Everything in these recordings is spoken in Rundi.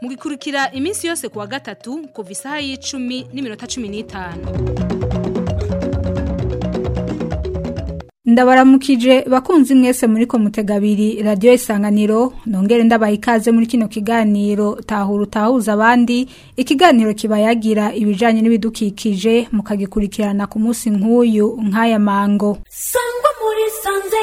mugikurikira iminsi yose kuwa gatatu kuva isaha y'icumi n'iminota cumi n'itanu ndabaramukije bakunzi mwese muri komutega abiri radiyo isanganiro nongere ndabaye ikaze muri kino kiganiro tahura utahuza abandi ikiganiro kibayagira ibijyanye n'ibidukikije mukagikurikirana ku munsi nk'uyu nk'aya mango sangwa muri sanze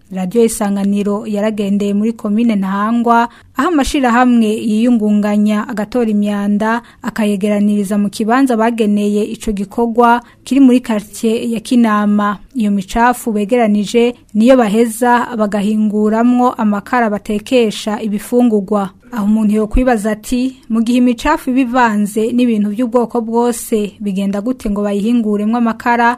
radiyo isanganiro yaragendeye muri komine ntahangwa aho amashyirahamwe yiyungunganya agatora imyanda akayegeraniriza mu kibanza bageneye icyo gikorwa kiri muri karitsiye ya kinama iyo micafu begeranije niyo baheza bagahinguramwo amakara batekesha ibifungugwa aho umuntu yakwibaza ati mu gihe imicafu iba ivanze n'ibintu by'ubwoko bwose bigenda gute ngo bayihinguremo amakara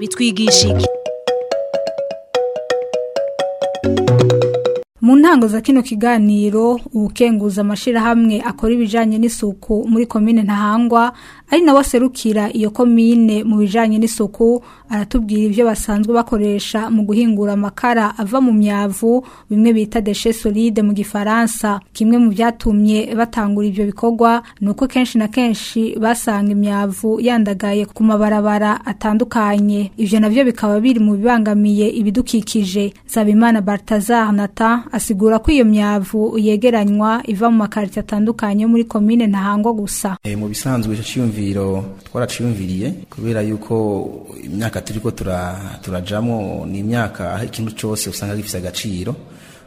bitwigisha iki mu ntango za kino kiganiro ubukenguza amashyirahamwe akora ibijyanye n'isuku muri komine ntahangwa ari nawe aserukira iyo komine mu bijyanye n'isuku aratubwira ibyo basanzwe bakoresha mu guhingura amakara ava mu myavu bimwe bita deshe solide mu gifaransa kimwe mu byatumye batangura ibyo bikorwa ni uko kenshi na kenshi basanga imyavu yandagaye ku mabarabara atandukanye ibyo nabyo bikaba biri mu bibangamiye ibidukikije zabimana baritaza hanata asigura ko iyo myavu yegeranywa iva mu makarita atandukanye muri komine ntahango gusa eh, mu bisanzwe ico ciyumviro twaraciyumviriye kubera yuko imyaka turiko turajamwo tura ni imyaka ikintu cyose usanga gifise agaciro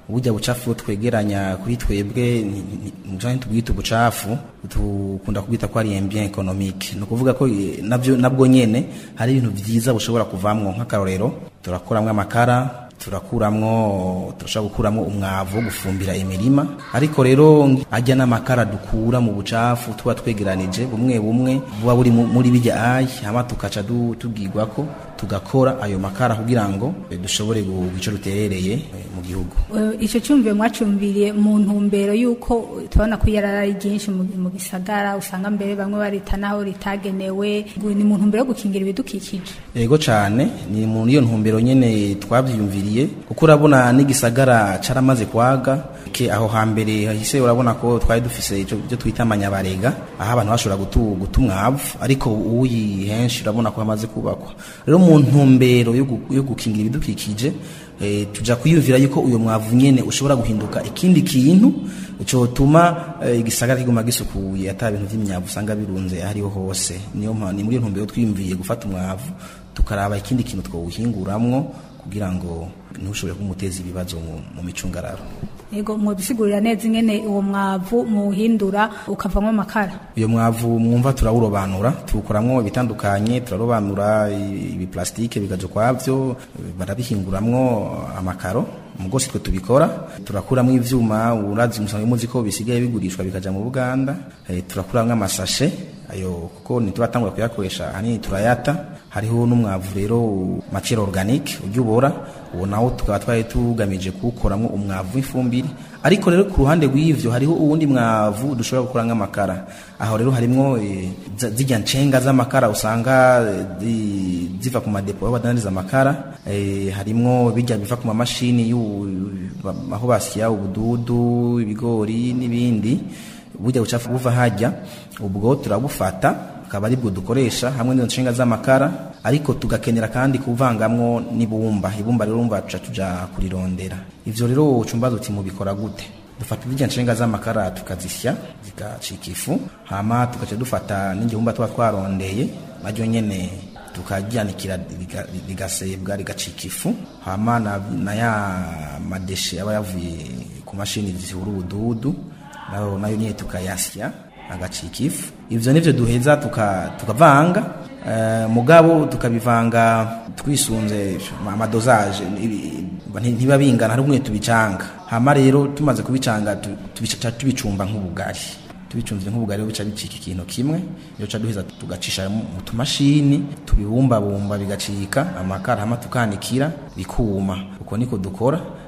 uburya bucafu twegeranya kuri twebwe mujanye tubwita ubucafu dukunda kubwita ko ari bien economique ni ukuvuga ko eh, nabyo nabwo nyene hari ibintu byiza bushobora kuvamwo nk'akarorero turakoramwo amakara turakuramwo turashaka gukuramo umwavu wo gufumbira imirima ariko rero ajya n'amakara dukura mu bucafu tuba twegeranije bumwe bumwe buba buri muri bijya ayi hama tukaca tubwirwa ko tugakora ayo makara kugira ngo eh, dushobore guhuga icyo ruterereye eh, mu gihugu eh, icyo cyumviro mwacumbiriye mu ntumbero y'uko tubona ko iyarara ari ryinshi mu gisagara usanga mbere bamwe barita naho ritagenewe ni mu ntumbero yo gukingira ibidukikije yego cyane ni mu iyo ntumbero nyine twabyiyumviriye kuko urabona n'igisagara caramaze kwaga ke aho hambere hahise urabona ko twari dufise ibyo twita amanyabarega aho abantu bashobora guta umwavu ariko uwuyi henshi urabona ko hamaze kubakwa rero mu ntumbero yo gukingira ibidukikije eh, tujya kuyumvira yuko uyu mwavu nyine ushobora guhinduka ikindi kintu cyotuma eh, igisagara kiguma gisukuye atari ibintu by'imyavu usanga birunze ariho hose niyo mpamvu ni muri iyo ntumbero twiyumviye gufata umwavu tukaraba ikindi kintu twawuhinguramwo kugira ngo ntushobore kumuteza ibibazo mu micungararo yego mwabisigurira neza ingene uwo mwavu muwuhindura ukavamo amakara uyu mwavu mwumva turawurobanura tuwukoramo ibitandukanye turarobanura ibipulasitike bigaje kwabyo barabihinguramwo amakaro mugosi twe tubikora turakuramo ivyuma urazi musanzwe muzi ko bisigaye bigurishwa bikaja mu Buganda e, eh, turakuramo amasashe ayo kuko ntituratangura kuyakoresha ahanini turayata hariho n'umwavu rero macero organique ujya ubora uwo nawo tukaba twari tugamije kuwukoramo umwavu w'ifumbire ariko rero ku ruhande rw'ivyo hariho uwundi mwavu dushobora gukora nk'amakara aho rero harimwo e, zijya ncenga z'amakara usanga e, ziva ku madepo aho badandariza amakara e, harimwo bijya biva ku mamashini aho basya ubududu ibigori n'ibindi burya bucafu buva hajya ubwo turabufata akaba aribwo dukoresha hamwe n'izo nshinga z'amakara ariko tugakenera kandi kuvangamwo n'ibumba ibumba rero urumva tuca tuja kurirondera ivyo rero wocumbaza uti mubikora gute dufata izirya nshinga z'amakara tukazisya zigacika ifu hama tugaca dufata n'igihumba tuba twarondeye naryo nyene tukajyanikira rigasebwa rigacika ifu hama na, na ya madeshe aba yavuye ku mashini zihura ubududu nayo nyene tukayasya agacika ifu ibyo nibyo duheza tukavanga eh, mugabo tukabivanga twisunze amadozaje ntiba bingana ari umwe tubicanga hama rero tumaze kubicanga tubica tubicumba nk'ubugari tubicumvye nk'ubugari buca bicika ikintu kimwe yoca duheza tugacisha mu tumashini tubibumbabumba bigacika amakara hama tukanikira bikuma uko niko dukora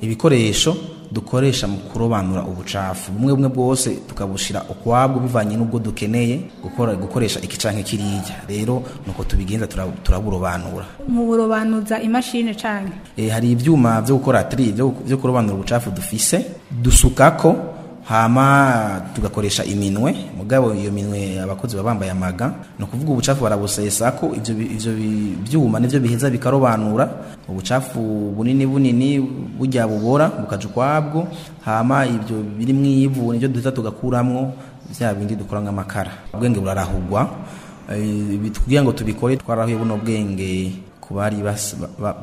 ibikoresho dukoresha mu kurobanura ubucafu bumwe bumwe bwose tukabushira ukwabwo bivanye n'ubwo dukeneye gukoresha iki cyangwa kiriya rero nuko tubigenza turaburobanura mu burobanuza imashini cyane eh, hari ibyuma byo gukora tri byo kurobanura ubucafu dufise dusukako hama tugakoresha iminwe mugabo iyo minwe abakozi baba bambaye amaga ni ukuvuga ubucafu barabusesa ko ibyo byuma nibyo biheza bikarobanura ubucafu bunini bunini bujya bubora bukaja ukwabwo hama ibyo biri mu ivu nibyo duhita tugakuramo bya bindi dukora nk'amakara ubwenge burarahugwa eh, kugira ngo tubikore twarahuye buno bwenge ku bari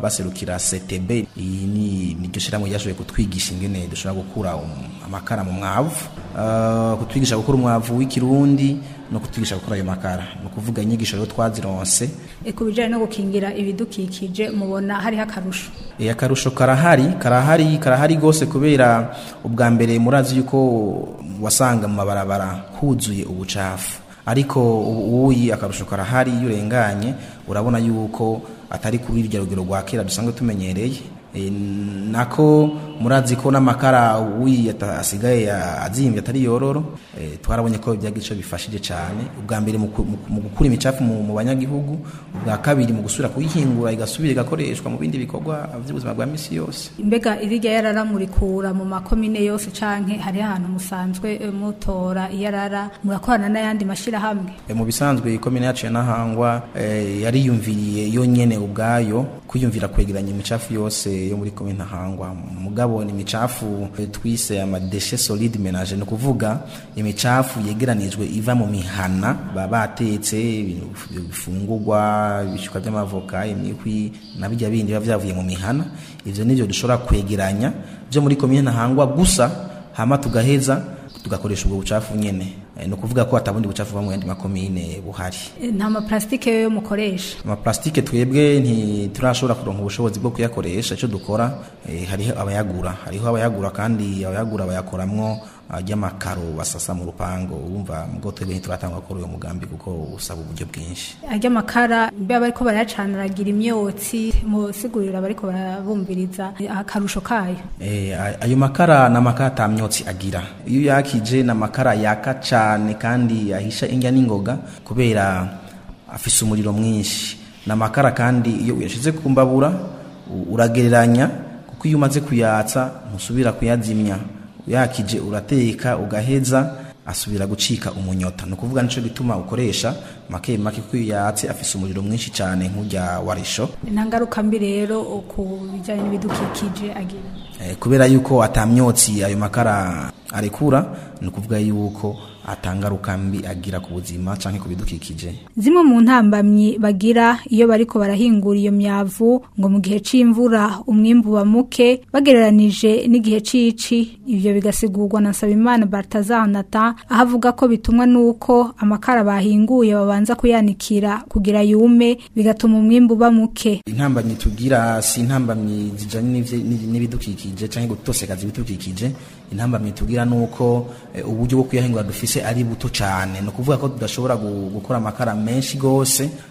baserukira CTB iyi ni niryo shyirahamwe ryashoboye kutwigisha ingene dushobora gukura um, amakara mu mwavu ah, kutwigisha gukora umwavu w'ikirundi no kutwigisha gukora ayo makara ni ukuvuga inyigisho rero twazironse e, ku bijyanye no gukingira ibidukikije mubona hariho akarusho iyi e, akarusho karahari karahari karahari rwose kubera ubwa mbere murazi yuko wasanga mu mabarabara huzuye ubucafu ariko uwuyi akarusho karahari iyo urenganye urabona yuko atari kuri iryo rugero rwa kera dusanzwe tumenyereye E, nako murazi ko n'amakara w'iyi asigaye azimbye atari yororo e, twarabonye ko ibyagice bifashije cyane ubwa mbere mu gukura imicafu mu banyagihugu ubwa kabiri mu gusubira kuyihingura igasubira igakoreshwa mu bindi bikorwa by'ubuzima bwa minsi yose mbega iriya yarara murikura mu makomine yose cyangwa hari ahantu musanzwe e, mutora iyarara murakorana n'ayandi mashyirahamwe mu bisanzwe ikomine yacu yanahangwa yariyumviriye yonyine ubwayo kwiyumvira kwegeranya imicafu yose yo muri komine ntahangwa mugabo ni imicafu twise amadeshe solide menage ni ukuvuga imicafu yegeranijwe iva mu mihana baba batetse bifungurwa ibishyuka by'amavoka imihwi na bijya bindi biba byavuye mu mihana ibyo nibyo dushobora kwegeranya byo muri komine ntahangwa gusa hama tugaheza tugakoresha ubwo bucafu nyine Eh, ni ukuvuga ko atabundi bucafu mu yandi makomine buhari eh, nta maparasitike yo mukoresha amaparasitike twebwe ntiturashobora kuronka ubushobozi bwo kuyakoresha icyo dukora eh, hariho abayagura hariho abayagura kandi abayagura bayakoramwo ajyamakaro basasa mu rupango wumva mu bwoko turatanga kuri uyu mugambi kuko usaba uburyo bwinshi ajyamakara baba ariko barayacana aragira imyotsi aba bariko barabumbiriza akarusho kayo eh, ayo makara ni amakara ata agira iyo yakije ni amakara yaka cyane kandi yahisha injya n'ingoga kubera afise umuriro mwinshi ni amakara kandi iyo uyashyize ku mbabura uragereranya kuko iyo umaze kuyatsa ntusubira kuyazimya yakije urateka ugaheza asubira gucika umunyota ni ukuvuga nicyo gituma ukoresha make make kuko iyo yatse afise umuriro mwinshi cyane nk'ujya warisho nta ngaruka mbi rero ku bijyanye n'ibidukikije agira eh, kubera yuko atamyotsi ayo makara arekura ni ukuvuga yuko atanga rukambi agira ku buzima canke ku bidukikije zimwe mu ntambamyi bagira iyo bariko barahingura iyo myavu ngo mu gihe c'imvura umwimbu wa muke bagereranije n'igihe cici ivyo bigasigurwa na Nsabimana Bartazanata ahavuga ko bitumwa nuko amakara bahinguye babanza kuyanikira kugira yume bigatuma umwimbu ba muke intambamyi tugira si intambamyi zijanye n'ibidukikije canke gutosekaza ibidukikije intambamye tugira ni uko eh, uburyo bwo kuyahingura dufise ari buto cyane ni ukuvuga ko tudashobora gukora amakara menshi rwose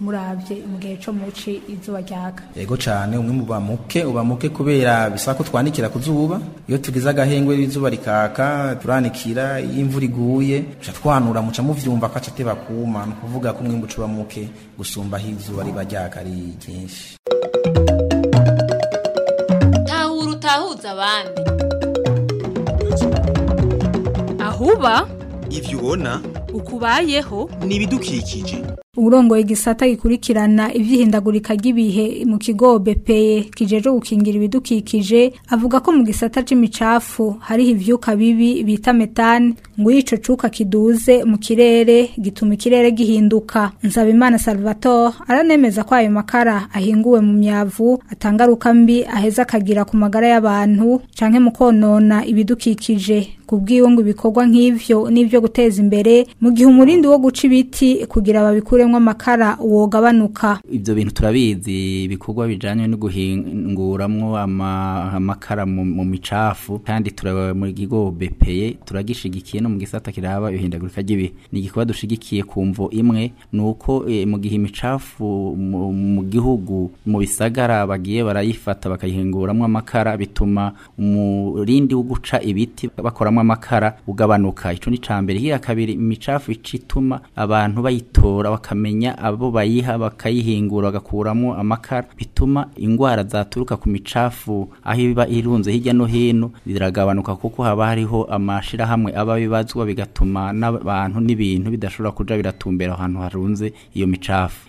murabye mu gihe co muci izuba ryaka yego cyane umwe mu bamuke ubamuke kubera bisaba ko twandikira ku zuba iyo tugize agahengwe izuba rikaka turanikira iyo imvura iguye duca twanura muca muvyumva kaca ateba kuma ni ukuvuga ko umwe uca muke gusumba aho izuba riba ryaka ari ryinshi tahura utahuza abandi ahuba ivyo ubona ukubayeho ni ibidukikije urongoye igisata gikurikirana ivy'ihindagurika ry'ibihe mu kigo BPE kijeje gukingira ibidukikije avuga ko mu gisata c'imicafu hariho ivyuka bibi bita metane ngo ico cuka kiduze mu kirere gituma ikirere gihinduka Nsabimana Salvatore aranemeza ko ayo makara ahinguwe mu myavu atangaruka mbi aheza akagira ku magara y'abantu canke mu konona ibidukikije kubwiwe ngo ibikorwa nk'ivyo n'ivyo guteza imbere mu gihe umurindi wo guca ibiti kugira babikure ushyizwemo amakara wogabanuka ibyo bintu turabizi bikorwa bijyanye no guhinguramwo amakara mu micafu kandi mu gigo bepeye turagishigikiye no mu gisata kiraba ihindagurika gibi ni igikorwa dushigikiye ku mvo imwe nuko eh, mu gihe imicafu mu gihugu mu bisagara bagiye barayifata bakayihinguramwo amakara bituma umurindi wo guca ibiti bakoramo amakara ugabanuka icyo ni cya mbere hirya kabiri imicafu ituma abantu bayitora bakaba bakamenya abo bayiha bakayihingura bagakuramo amakara bituma indwara zaturuka ku micafu aho iba irunze hirya no hino ziragabanuka kuko haba hariho amashyirahamwe aba bibazwa bigatuma n'abantu n'ibintu bidashobora kuja biratumbera ahantu harunze iyo micafu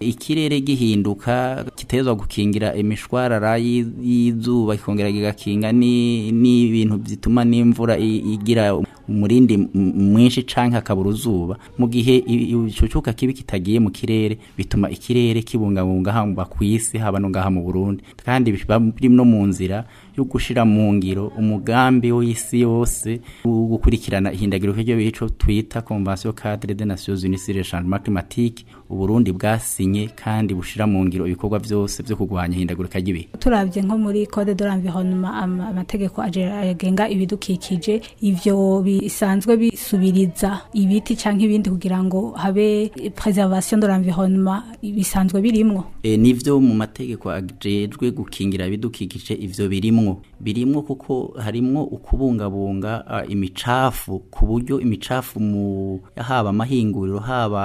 ikirere gihinduka kitezwa gukingira imishwarara y'izuba kikongera kigakinga n'ibintu bituma n'imvura igira umurindi mwinshi cyangwa akabura uzuba mu gihe igicucuka kibi kitagiye mu kirere bituma ikirere kibungabunga haba ku isi haba no ngaha mu burundi kandi biba no mu nzira yo gushira mu ngiro umugambi w'isi yose wo gukurikirana ihindagiro ryo bico twita Convention cadre des Nations Unies sur le changement climatique uburundi bwasinye kandi bushira mu ngiro ibikorwa byose byo kugwanya ihindagurika ry'ibihe turabye nko muri code de l'environnement amategeko agenga ibidukikije ibyo bisanzwe bisubiriza ibiti canke ibindi kugira ngo habe preservation de l'environnement bisanzwe birimwo e, nivyo mu mategeko ajejwe gukingira ibidukikije ibyo birimo birimwo birimwo kuko harimwo ukubungabunga uh, imicafu ku buryo imicafu mu haba amahinguriro haba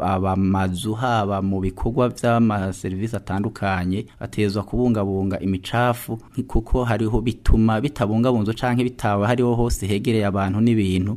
abamazu haba mu bikorwa by'amaserivisi atandukanye atezwa kubungabunga imicafu kuko hariho bituma bitabungabunzwe cyangwa bitaba hariho hose hegereye abantu n'ibintu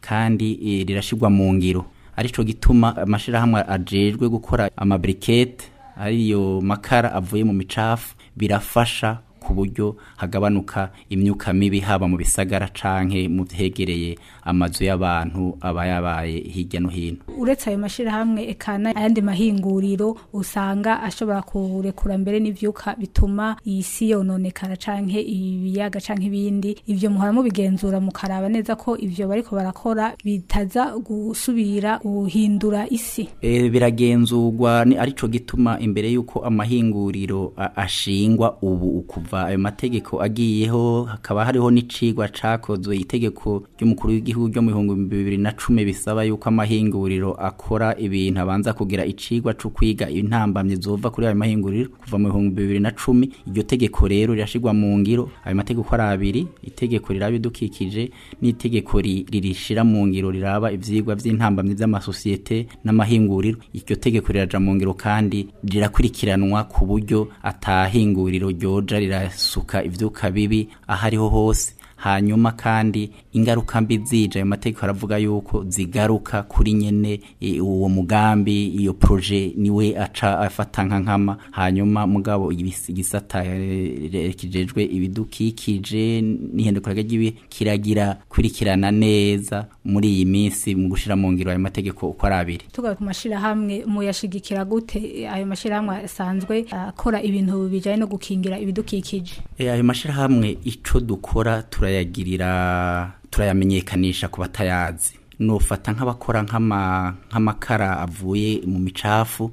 kandi e, rirashyirwa mu ngiro aricyo gituma amashyirahamwe ajejwe gukora amabrikete ariyo makara avuye mu micafu birafasha ku buryo hagabanuka imyuka mibi haba mu bisagara canke mu byegereye amazu y'abantu aba yabaye hirya no hino uretse ayo mashirahamwe ekana ayandi mahinguriro usanga ashobora kurekura mbere n'ibyuka bituma iyi si yononekara canke ibiyaga canke ibindi ivyo muhora mubigenzura mukaraba neza ko ivyo bariko barakora bitaza gusubira guhindura isi e, biragenzurwa ni arico gituma imbere yuko amahinguriro ashingwa ubu ukuva kuva ayo mategeko agiyeho hakaba hariho n'icigwa cakozwe itegeko ry'umukuru w'igihugu ryo mu cumi bisaba yuko amahinguriro akora ibintu abanza kugira icigwa cyo kwiga intambamye zova kuri ayo mahinguriro kuva mu cumi iryo tegeko rero rirashigwa mu ngiro ayo mategeko ari abiri itegeko idukikije n'itegeko ririshira mu ngiro riraba ivyigwa vy'intambamye z'amasosiyete n'amahinguriro iryo tegeko riraja mu ngiro kandi rirakurikiranwa ku buryo atahinguriro ryoja rira agasuka ibyuka bibi aho ariho hose hanyuma kandi ingaruka mbi zije ayo mategeko aravuga yuko zigaruka kuri nyine uwo mugambi iyo poroje niwe aca afata nka nkama hanyuma mugabo igisata kijejwe ibidukikije n'ihinduka ry'ibi kiragira kurikirana neza muri iyi minsi mu gushyira mu ngiro ayo mategeko uko ari abiri tugaruka ku mashyirahamwe muyashigikira gute ayo mashyirahamwe asanzwe akora ibintu bijyanye no gukingira ibidukikije eh, ayo mashyirahamwe icyo dukora turayagirira turayamenyekanisha ku batayazi nufata nk'abakora nk'amakara avuye mu micafu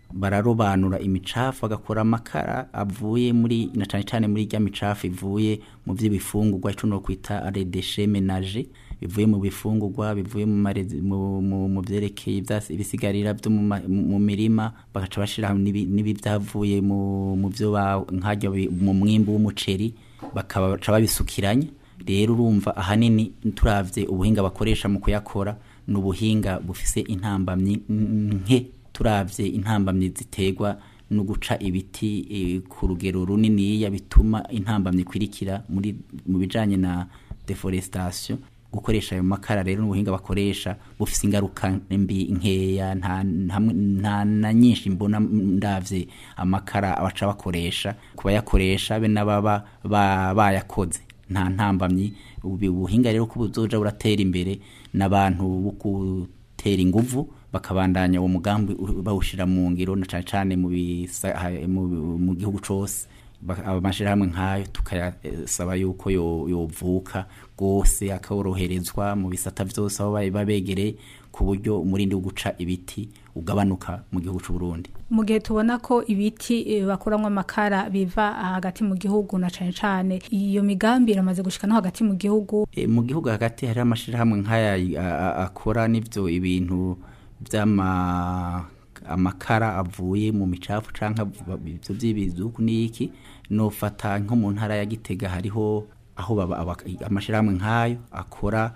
bararobanura imicafu agakora amakara avuye muri na cyane cyane muri rya micafu ivuye mu by'ibifungurwa icyo no kwita aredeshe menaje bivuye mu bifungurwa bivuye mu byerekeye ibisigarira byo mu mirima bagaca bashyiraho n'ibyavuye mu byo nkajya mu mwimbu w'umuceri bakabaca babisukiranya rero urumva ahanini turabye ubuhinga bakoresha mu kuyakora ni ubuhinga bufise intambamyi nke turabye intambamyi zitegwa no guca ibiti e, ku rugero runiniya bituma intambamyi ikwirikira mu bijyanye na deforestation gukoresha ayo makara rero n'ubuhinga bakoresha bufite ingaruka mbi nkeya nta na nyinshi mbona ndabye amakara abaca bakoresha kuba yakoresha be n'ababa bayakoze nta ntambamyi ubuhinga rero ko buzoja buratera imbere n'abantu bo gutera ingufu bakabandanya uwo mugambi bawushyira mu ngiro na cyane cyane mu gihugu cyose amashyirahamwe nk'ayo tukayasaba yuko yovuka rwose akoroherezwa mu bisata byose aho babegereye ku buryo umurindi wo guca ibiti ugabanuka mu gihugu cy'u Burundi mu gihe tubona ko ibiti e, bakoramo amakara biva hagati mu gihugu na cyane cyane iyo migambi iramaze gushika no hagati mu gihugu e, mu gihugu hagati hari amashyirahamwe nk'aya akora n'ibyo ibintu amakara avuye mu micafu cyangwa ibyo by'ibizuku n'iki nufata nko mu ntara ya gitega hariho aho baba amashyirahamwe nk'ayo akora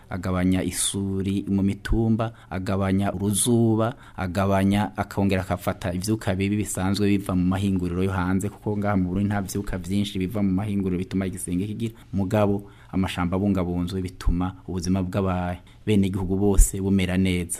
agabanya isuri mu mitumba agabanya uruzuba agabanya akongera akafata ibyuka bibi bisanzwe biva mu mahinguriro yo hanze kuko ngaha mu Burundi nta byuka byinshi biva mu mahinguriro bituma igisenge kigira mugabo amashamba abungabunzwe bituma ubuzima bw'abenegihugu bose bumera neza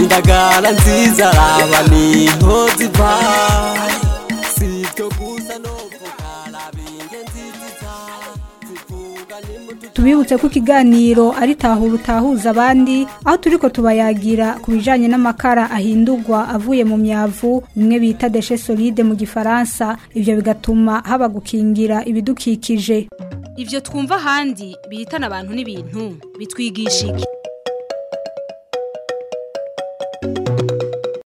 indagara nziza raba niho ziva tubibutse ko ikiganiro ari tahura utahuza abandi aho turi ko tubayagira ku bijyanye n'amakara ahindurwa avuye mu myavu bimwe bita deshe solide mu gifaransa ibyo bigatuma haba gukingira ibidukikije ibyo twumva ahandi bihitana abantu n'ibintu bitwigisha iki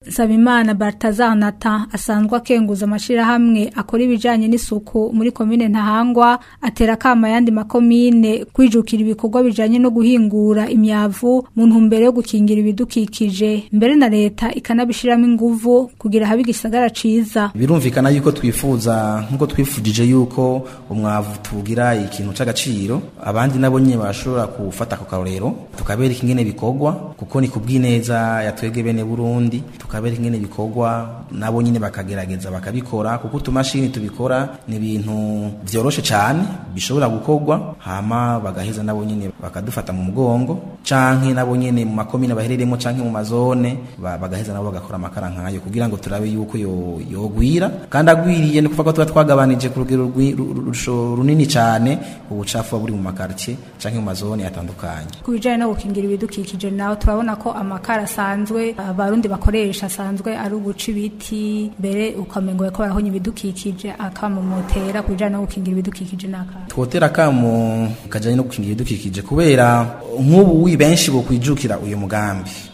Nsabimana Bartazanata asanzwe akenguza amashyirahamwe akora ibijyanye n'isuku muri komine Ntahangwa atera akama ayandi makomine kwijukira ibikorwa bijyanye no guhingura imyavu mu ntumbero yo gukingira ibidukikije mbere na leta ikanabishyiramo ingufu kugira habe igisagara cyiza birumvikana yuko twifuza nk'uko twifujije yuko umwavu tugira ikintu cy'agaciro abandi nabo nyine bashobora gufata ako karorero tukabereka ingene bikorwa kuko ni ku bw'ineza yatwebwe bene Burundi tukabera ubutabera ingene bikorwa nabo nyine bakagerageza bakabikora kuko utumashini tubikora ni ibintu byoroshe cyane bishobora gukorwa hama bagaheza nabo nyine bakadufata mu mugongo canke nabo nyene mu makomine baherereyemo canke mu mazone bagaheza nabo bagakora amakara nkayo kugira ngo turabe yuko yogwira kandi agwiriye ni kuvuga ko tuba twagabanije ku rugero runini cyane ubucafu buri mu makartie canke mu mazone atandukanye ku bijanye no gukingira ibidukikije naho turabona ko amakara asanzwe abarundi bakoresha bisanzwe ari uguca ibiti mbere ukamengo ko barahonya ibidukikije akamu mutera ku bijyanye no gukingira ibidukikije ni twotera akamu kajyanye no gukingira ibidukikije kubera nk'ubu wi benshi bukwijukira uyu mugambi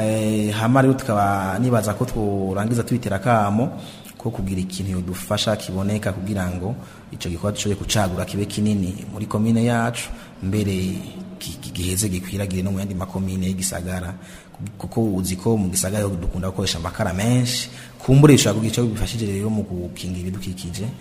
e, hama rero tukaba nibaza ko turangiza tubitera kamo ko kugira ikintu yodufasha kiboneka kugira ngo icyo gikorwa dushoboye gucagura kibe kinini muri komine yacu mbere giheze gikwiragire no mu yandi makomine y'igisagara kuko uzi ko mu gisagara dukunda gukoresha amakara menshi kumbure bishobora kugira icyo bifashije rero mu gukingira ibidukikije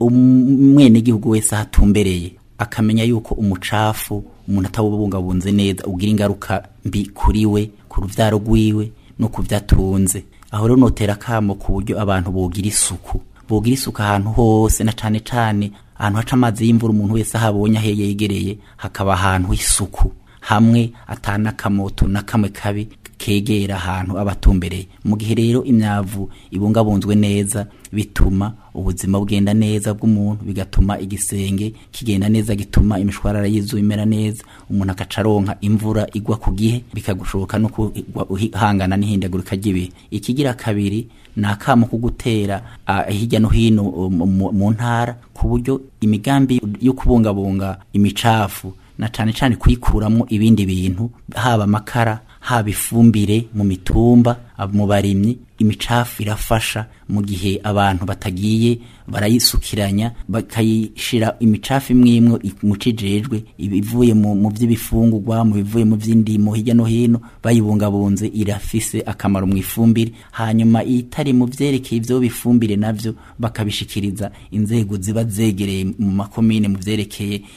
umwenegihugu wese ahatumbereye akamenya yuko umucafu umuntu atawubungabunze neza ugira ingaruka mbi kuri we ku rubyaro rwiwe no ku byo atunze aho rero notera akamo ku buryo abantu bugira isuku bogira isuku ahantu hose na cyane cyane ahantu haca amazi y'imvura umuntu wese ahabonye aho yegereye hakaba ahantu h'isuku hamwe atana akamoto na kamwe kabi kegera ahantu abatumbereye mu gihe rero imyavu ibungabunzwe neza bituma ubuzima bugenda neza bw'umuntu bigatuma igisenge kigenda neza gituma imishwarara y'izuba imera neza umuntu akacaronka imvura igwa ku gihe bikagushoboka no guhangana n'ihindagurika ry'ibihe ikigira kabiri ni akamo ko gutera hirya no hino um, mu ntara ku buryo imigambi yo kubungabunga imicafu na cyane cyane kuyikuramo ibindi bintu haba amakara haba ifumbire mu mitumba mu barimyi imicafu irafasha mu gihe abantu batagiye barayisukiranya bakayishyira imicafu imwe imwe mu kijejwe ibivuye mu by'ibifungurwa mu bivuye mu by'indimo hirya no hino bayibungabunze irafise akamaro mu ifumbire hanyuma itari mu byerekeye ibyo bifumbire nabyo bakabishikiriza inzego ziba zegereye mu makomine mu byerekeye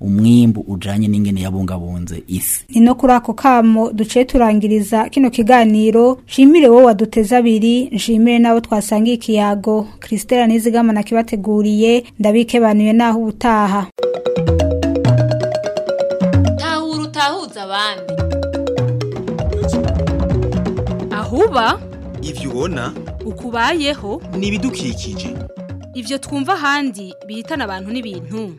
umwimbu ujyanye n'ingene yabungabunze isi ni no kuri ako kamo duce turangiriza kino kiganiro nshimire wowe waduteze abiri nshimire n'abo twasangiye ikiyago christelle n'izigama nakibateguriye ndabikebanuye n'aho ubutaha tahura utahuza abandi ahuba ibyo ubona ukubayeho ni ibidukikije ibyo twumva ahandi bihitana abantu n'ibintu